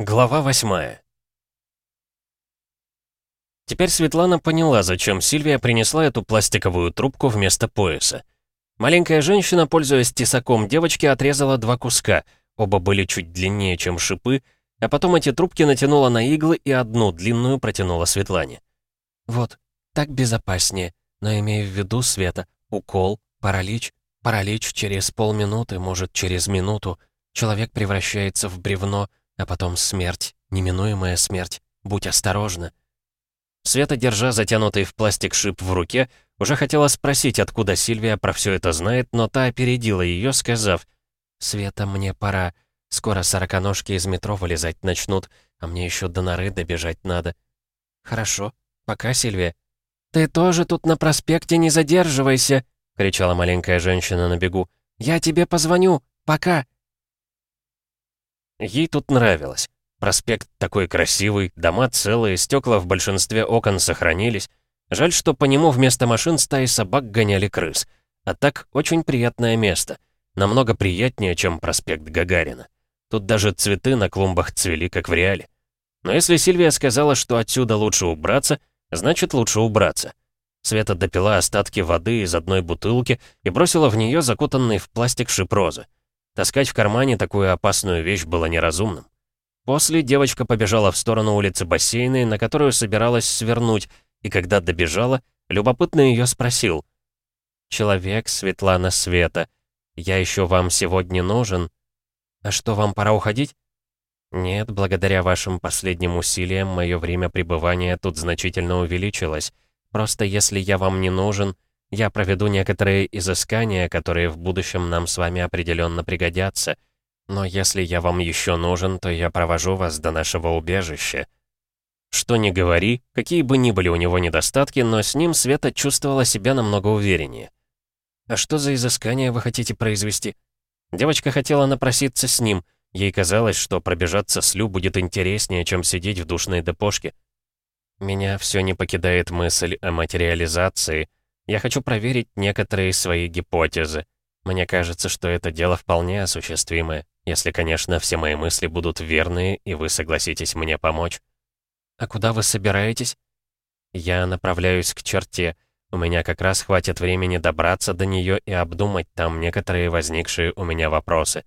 Глава восьмая. Теперь Светлана поняла, зачем Сильвия принесла эту пластиковую трубку вместо пояса. Маленькая женщина, пользуясь тесаком девочки, отрезала два куска, оба были чуть длиннее, чем шипы, а потом эти трубки натянула на иглы и одну длинную протянула Светлане. «Вот, так безопаснее, но имея в виду, Света, укол, паралич, паралич через полминуты, может, через минуту. Человек превращается в бревно, а потом смерть, неминуемая смерть. Будь осторожна». Света, держа затянутый в пластик шип в руке, уже хотела спросить, откуда Сильвия про все это знает, но та опередила ее, сказав, «Света, мне пора. Скоро сороконожки из метро вылезать начнут, а мне еще до норы добежать надо». «Хорошо. Пока, Сильвия». «Ты тоже тут на проспекте не задерживайся!» — кричала маленькая женщина на бегу. «Я тебе позвоню. Пока!» Ей тут нравилось. Проспект такой красивый, дома целые, стекла в большинстве окон сохранились. Жаль, что по нему вместо машин стаи собак гоняли крыс. А так, очень приятное место. Намного приятнее, чем проспект Гагарина. Тут даже цветы на клумбах цвели, как в реале. Но если Сильвия сказала, что отсюда лучше убраться, значит лучше убраться. Света допила остатки воды из одной бутылки и бросила в нее закутанный в пластик шип розы. Таскать в кармане такую опасную вещь было неразумным. После девочка побежала в сторону улицы бассейной, на которую собиралась свернуть, и когда добежала, любопытно ее спросил. «Человек, Светлана Света, я еще вам сегодня нужен? А что, вам пора уходить?» «Нет, благодаря вашим последним усилиям мое время пребывания тут значительно увеличилось. Просто если я вам не нужен, я проведу некоторые изыскания, которые в будущем нам с вами определенно пригодятся. Но если я вам еще нужен, то я провожу вас до нашего убежища». Что ни говори, какие бы ни были у него недостатки, но с ним Света чувствовала себя намного увереннее. «А что за изыскания вы хотите произвести?» Девочка хотела напроситься с ним. Ей казалось, что пробежаться с Лю будет интереснее, чем сидеть в душной депошке. «Меня все не покидает мысль о материализации», я хочу проверить некоторые свои гипотезы. Мне кажется, что это дело вполне осуществимое, если, конечно, все мои мысли будут верные, и вы согласитесь мне помочь. А куда вы собираетесь? Я направляюсь к черте. У меня как раз хватит времени добраться до нее и обдумать там некоторые возникшие у меня вопросы.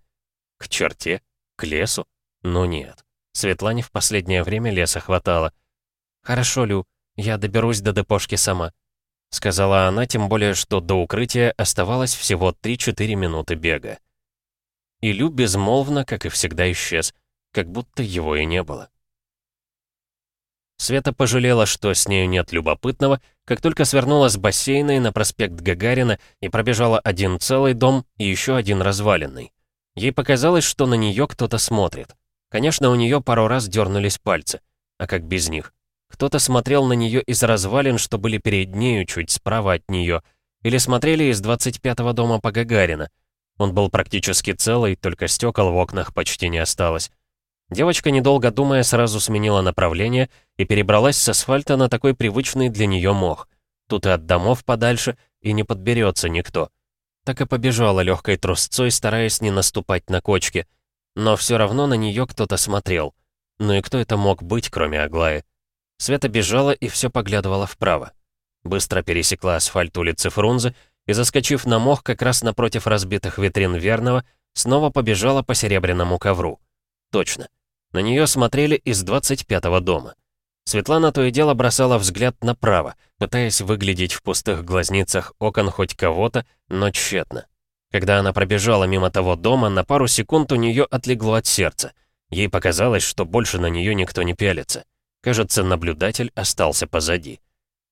К черте? К лесу? Ну нет. Светлане в последнее время леса хватало. Хорошо, Лю, я доберусь до депошки сама. — сказала она, тем более, что до укрытия оставалось всего 3-4 минуты бега. И Лю безмолвно, как и всегда, исчез, как будто его и не было. Света пожалела, что с нею нет любопытного, как только свернула с бассейна на проспект Гагарина и пробежала один целый дом и еще один разваленный. Ей показалось, что на нее кто-то смотрит. Конечно, у нее пару раз дернулись пальцы. А как без них? Кто-то смотрел на нее из развалин, что были перед нею, чуть справа от нее, или смотрели из 25-го дома по Гагарина. Он был практически целый, только стекол в окнах почти не осталось. Девочка, недолго думая, сразу сменила направление и перебралась с асфальта на такой привычный для нее мох. Тут и от домов подальше, и не подберется никто. Так и побежала легкой трусцой, стараясь не наступать на кочки. Но все равно на нее кто-то смотрел. Ну и кто это мог быть, кроме Аглаи? Света бежала и все поглядывала вправо. Быстро пересекла асфальт улицы Фрунзе и, заскочив на мох как раз напротив разбитых витрин Верного, снова побежала по серебряному ковру. Точно. На нее смотрели из 25-го дома. Светлана то и дело бросала взгляд направо, пытаясь выглядеть в пустых глазницах окон хоть кого-то, но тщетно. Когда она пробежала мимо того дома, на пару секунд у нее отлегло от сердца. Ей показалось, что больше на нее никто не пялится. Кажется, наблюдатель остался позади.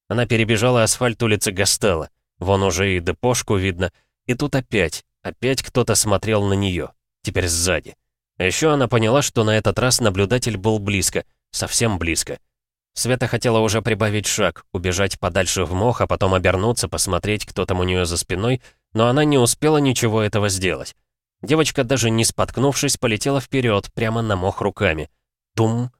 Она перебежала асфальт улицы Гастелла. Вон уже и депошку видно. И тут опять, опять кто-то смотрел на нее. Теперь сзади. А еще она поняла, что на этот раз наблюдатель был близко. Совсем близко. Света хотела уже прибавить шаг, убежать подальше в мох, а потом обернуться, посмотреть, кто там у нее за спиной, но она не успела ничего этого сделать. Девочка, даже не споткнувшись, полетела вперед, прямо на мох руками. Тум,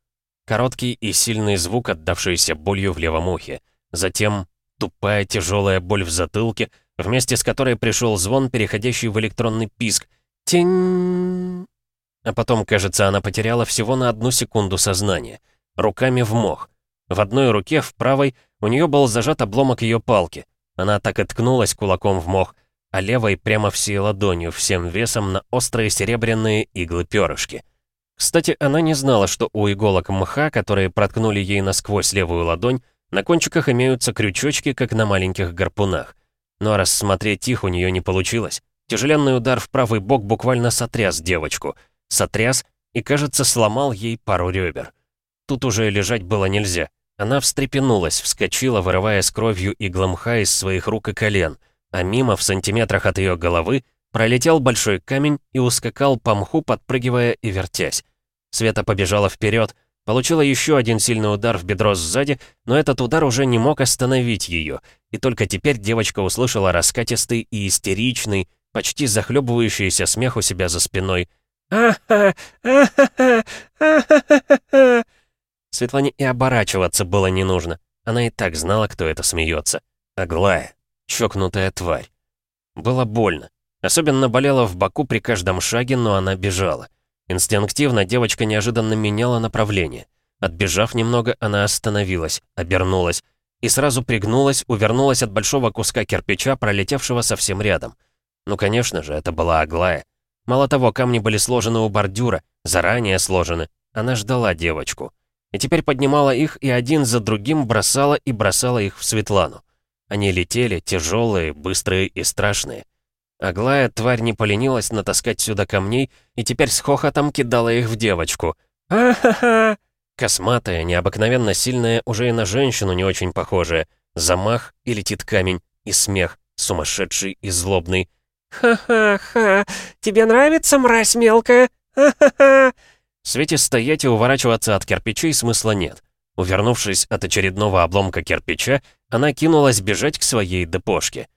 Короткий и сильный звук, отдавшийся болью в левом ухе. Затем тупая тяжелая боль в затылке, вместе с которой пришел звон, переходящий в электронный писк. Тинь! А потом, кажется, она потеряла всего на одну секунду сознание. Руками в мох. В одной руке, в правой, у нее был зажат обломок ее палки. Она так и ткнулась кулаком в мох, а левой прямо всей ладонью, всем весом на острые серебряные иглы-перышки. Кстати, она не знала, что у иголок мха, которые проткнули ей насквозь левую ладонь, на кончиках имеются крючочки, как на маленьких гарпунах. Но рассмотреть их у нее не получилось. Тяжеленный удар в правый бок буквально сотряс девочку. Сотряс и, кажется, сломал ей пару ребер. Тут уже лежать было нельзя. Она встрепенулась, вскочила, вырывая с кровью игломха из своих рук и колен, а мимо, в сантиметрах от ее головы, пролетел большой камень и ускакал по мху, подпрыгивая и вертясь. Света побежала вперед, получила еще один сильный удар в бедро сзади, но этот удар уже не мог остановить ее, и только теперь девочка услышала раскатистый и истеричный, почти захлебывающийся смех у себя за спиной. «А-ха! А-ха-ха! А-ха-ха-ха!» Светлане и оборачиваться было не нужно. Она и так знала, кто это смеется. Аглая. Чокнутая тварь. Было больно. Особенно болело в боку при каждом шаге, но она бежала. Инстинктивно девочка неожиданно меняла направление. Отбежав немного, она остановилась, обернулась и сразу пригнулась, увернулась от большого куска кирпича, пролетевшего совсем рядом. Ну, конечно же, это была Аглая. Мало того, камни были сложены у бордюра, заранее сложены. Она ждала девочку. И теперь поднимала их и один за другим бросала и бросала их в Светлану. Они летели, тяжелые, быстрые и страшные. Аглая, тварь, не поленилась натаскать сюда камней и теперь с хохотом кидала их в девочку. «А-ха-ха!» Косматая, необыкновенно сильная, уже и на женщину не очень похожая. Замах, и летит камень, и смех, сумасшедший и злобный. «Ха-ха-ха! Тебе нравится, мразь мелкая? Ха-ха-ха!» Свете стоять и уворачиваться от кирпичей смысла нет. Увернувшись от очередного обломка кирпича, она кинулась бежать к своей депошке.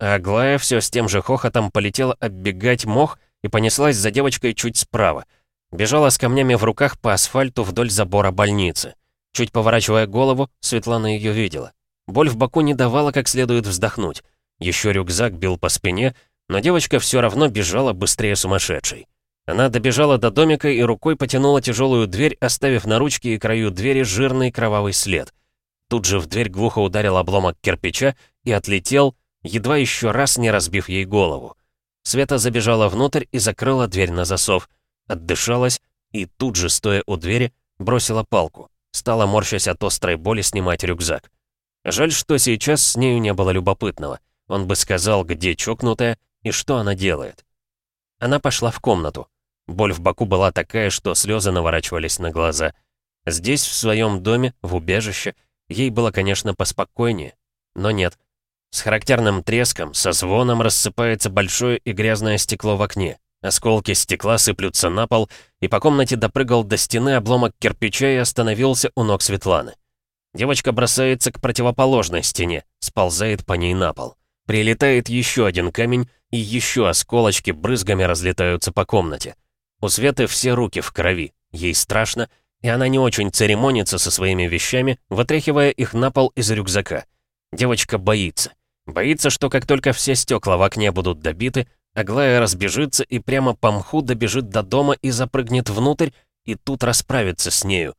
А Аглая все с тем же хохотом полетела оббегать мох и понеслась за девочкой чуть справа. Бежала с камнями в руках по асфальту вдоль забора больницы. Чуть поворачивая голову, Светлана ее видела. Боль в боку не давала как следует вздохнуть. Еще рюкзак бил по спине, но девочка все равно бежала быстрее сумасшедшей. Она добежала до домика и рукой потянула тяжелую дверь, оставив на ручке и краю двери жирный кровавый след. Тут же в дверь глухо ударил обломок кирпича и отлетел, едва еще раз не разбив ей голову. Света забежала внутрь и закрыла дверь на засов. Отдышалась и тут же, стоя у двери, бросила палку. Стала, морщась от острой боли, снимать рюкзак. Жаль, что сейчас с нею не было любопытного. Он бы сказал, где чокнутая и что она делает. Она пошла в комнату. Боль в боку была такая, что слезы наворачивались на глаза. Здесь, в своем доме, в убежище, ей было, конечно, поспокойнее. Но нет, с характерным треском, со звоном рассыпается большое и грязное стекло в окне. Осколки стекла сыплются на пол, и по комнате допрыгал до стены обломок кирпича и остановился у ног Светланы. Девочка бросается к противоположной стене, сползает по ней на пол. Прилетает еще один камень, и еще осколочки брызгами разлетаются по комнате. У Светы все руки в крови, ей страшно, и она не очень церемонится со своими вещами, вытряхивая их на пол из рюкзака. Девочка боится. Боится, что как только все стекла в окне будут добиты, Аглая разбежится и прямо по мху добежит до дома и запрыгнет внутрь, и тут расправится с нею.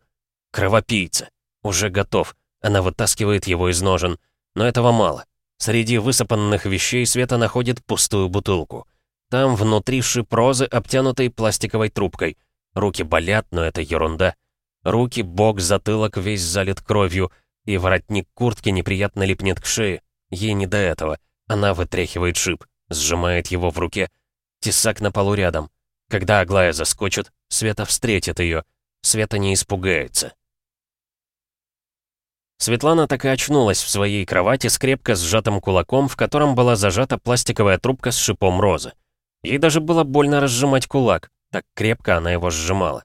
Кровопийца. Уже готов. Она вытаскивает его из ножен. Но этого мало. Среди высыпанных вещей Света находит пустую бутылку. Там внутри шип розы, обтянутой пластиковой трубкой. Руки болят, но это ерунда. Руки, бок, затылок весь залит кровью, и воротник куртки неприятно липнет к шее. Ей не до этого. Она вытряхивает шип, сжимает его в руке. Тесак на полу рядом. Когда Аглая заскочит, Света встретит ее. Света не испугается. Светлана так и очнулась в своей кровати с крепко сжатым кулаком, в котором была зажата пластиковая трубка с шипом розы. Ей даже было больно разжимать кулак, так крепко она его сжимала.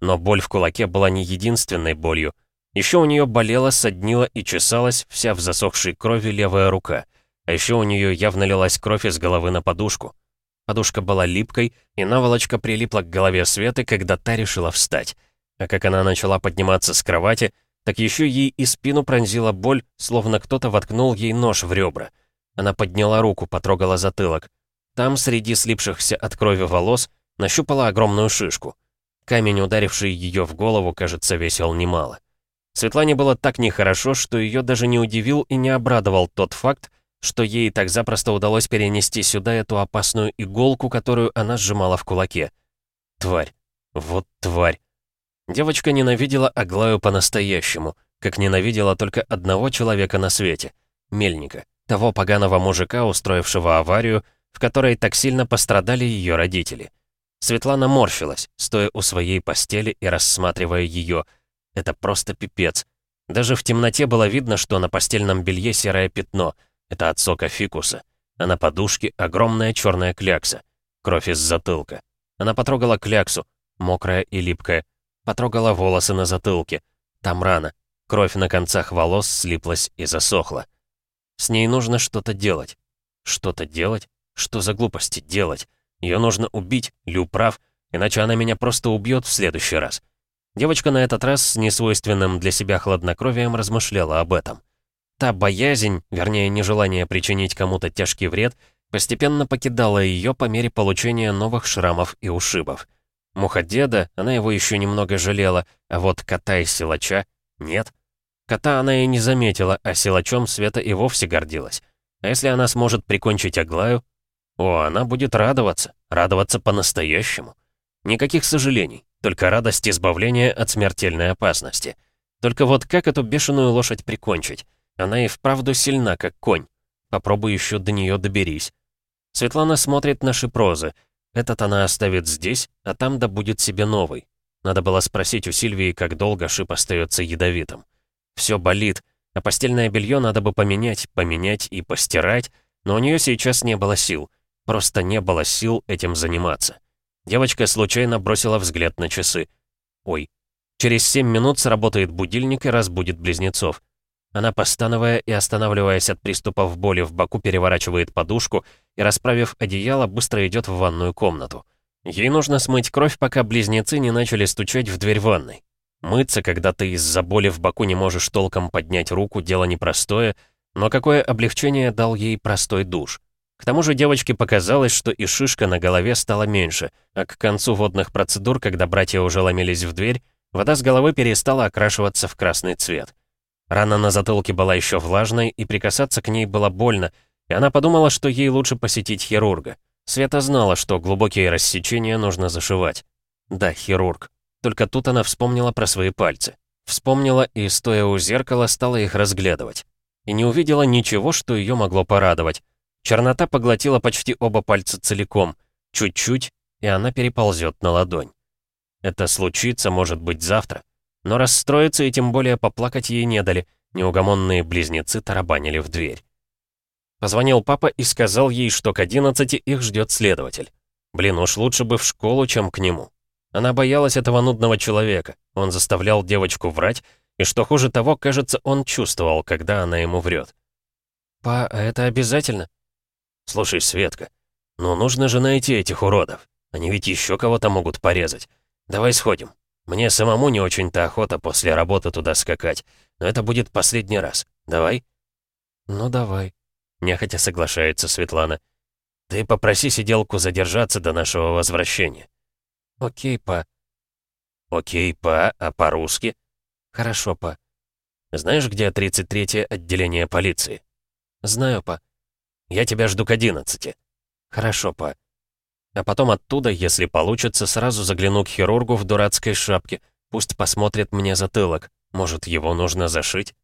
Но боль в кулаке была не единственной болью. Еще у нее болела, соднила и чесалась вся в засохшей крови левая рука. А еще у нее явно лилась кровь из головы на подушку. Подушка была липкой, и наволочка прилипла к голове Светы, когда та решила встать. А как она начала подниматься с кровати, так еще ей и спину пронзила боль, словно кто-то воткнул ей нож в ребра. Она подняла руку, потрогала затылок. Там, среди слипшихся от крови волос, нащупала огромную шишку — Камень, ударивший ее в голову, кажется, весил немало. Светлане было так нехорошо, что ее даже не удивил и не обрадовал тот факт, что ей так запросто удалось перенести сюда эту опасную иголку, которую она сжимала в кулаке. Тварь. Вот тварь. Девочка ненавидела Аглаю по-настоящему, как ненавидела только одного человека на свете — Мельника, того поганого мужика, устроившего аварию, в которой так сильно пострадали ее родители. Светлана морщилась, стоя у своей постели и рассматривая ее. Это просто пипец. Даже в темноте было видно, что на постельном белье серое пятно — это от сока фикуса. А на подушке огромная черная клякса. Кровь из затылка. Она потрогала кляксу, мокрая и липкая. Потрогала волосы на затылке. Там рана. Кровь на концах волос слиплась и засохла. С ней нужно что-то делать. Что-то делать? Что за глупости делать? Ее нужно убить, Лю прав, иначе она меня просто убьет в следующий раз. Девочка на этот раз с несвойственным для себя хладнокровием размышляла об этом. Та боязнь, вернее, нежелание причинить кому-то тяжкий вред, постепенно покидала ее по мере получения новых шрамов и ушибов. Муха-деда, она его еще немного жалела, а вот кота и силача — нет. Кота она и не заметила, а силачом Света и вовсе гордилась. А если она сможет прикончить Аглаю? О, она будет радоваться, радоваться по-настоящему. Никаких сожалений, только радость избавления от смертельной опасности. Только вот как эту бешеную лошадь прикончить? Она и вправду сильна, как конь. Попробуй еще до нее доберись. Светлана смотрит наши прозы. Этот она оставит здесь, а там добудет себе новый. Надо было спросить у Сильвии, как долго шип остается ядовитым. Все болит, а постельное белье надо бы поменять, поменять и постирать, но у нее сейчас не было сил. Просто не было сил этим заниматься. Девочка случайно бросила взгляд на часы. Ой. Через семь минут сработает будильник и разбудит близнецов. Она, постановая и останавливаясь от приступов боли в боку, переворачивает подушку и, расправив одеяло, быстро идет в ванную комнату. Ей нужно смыть кровь, пока близнецы не начали стучать в дверь ванной. Мыться, когда ты из-за боли в боку не можешь толком поднять руку, дело непростое, но какое облегчение дал ей простой душ. К тому же девочке показалось, что и шишка на голове стала меньше, а к концу водных процедур, когда братья уже ломились в дверь, вода с головы перестала окрашиваться в красный цвет. Рана на затылке была еще влажной, и прикасаться к ней было больно, и она подумала, что ей лучше посетить хирурга. Света знала, что глубокие рассечения нужно зашивать. Да, хирург. Только тут она вспомнила про свои пальцы. Вспомнила и, стоя у зеркала, стала их разглядывать. И не увидела ничего, что ее могло порадовать. Чернота поглотила почти оба пальца целиком. Чуть-чуть, и она переползет на ладонь. Это случится, может быть, завтра. Но расстроиться и тем более поплакать ей не дали. Неугомонные близнецы тарабанили в дверь. Позвонил папа и сказал ей, что к 11 их ждет следователь. Блин, уж лучше бы в школу, чем к нему. Она боялась этого нудного человека. Он заставлял девочку врать, и что хуже того, кажется, он чувствовал, когда она ему врет. «Па, а это обязательно?» «Слушай, Светка, ну нужно же найти этих уродов. Они ведь еще кого-то могут порезать. Давай сходим. Мне самому не очень-то охота после работы туда скакать, но это будет последний раз. Давай?» «Ну, давай», — нехотя соглашается Светлана. «Ты попроси сиделку задержаться до нашего возвращения». «Окей, па». «Окей, па, а по-русски?» «Хорошо, па». «Знаешь, где 33-е отделение полиции?» «Знаю, па». «Я тебя жду к 11 «Хорошо, па». А потом оттуда, если получится, сразу загляну к хирургу в дурацкой шапке. Пусть посмотрит мне затылок. Может, его нужно зашить?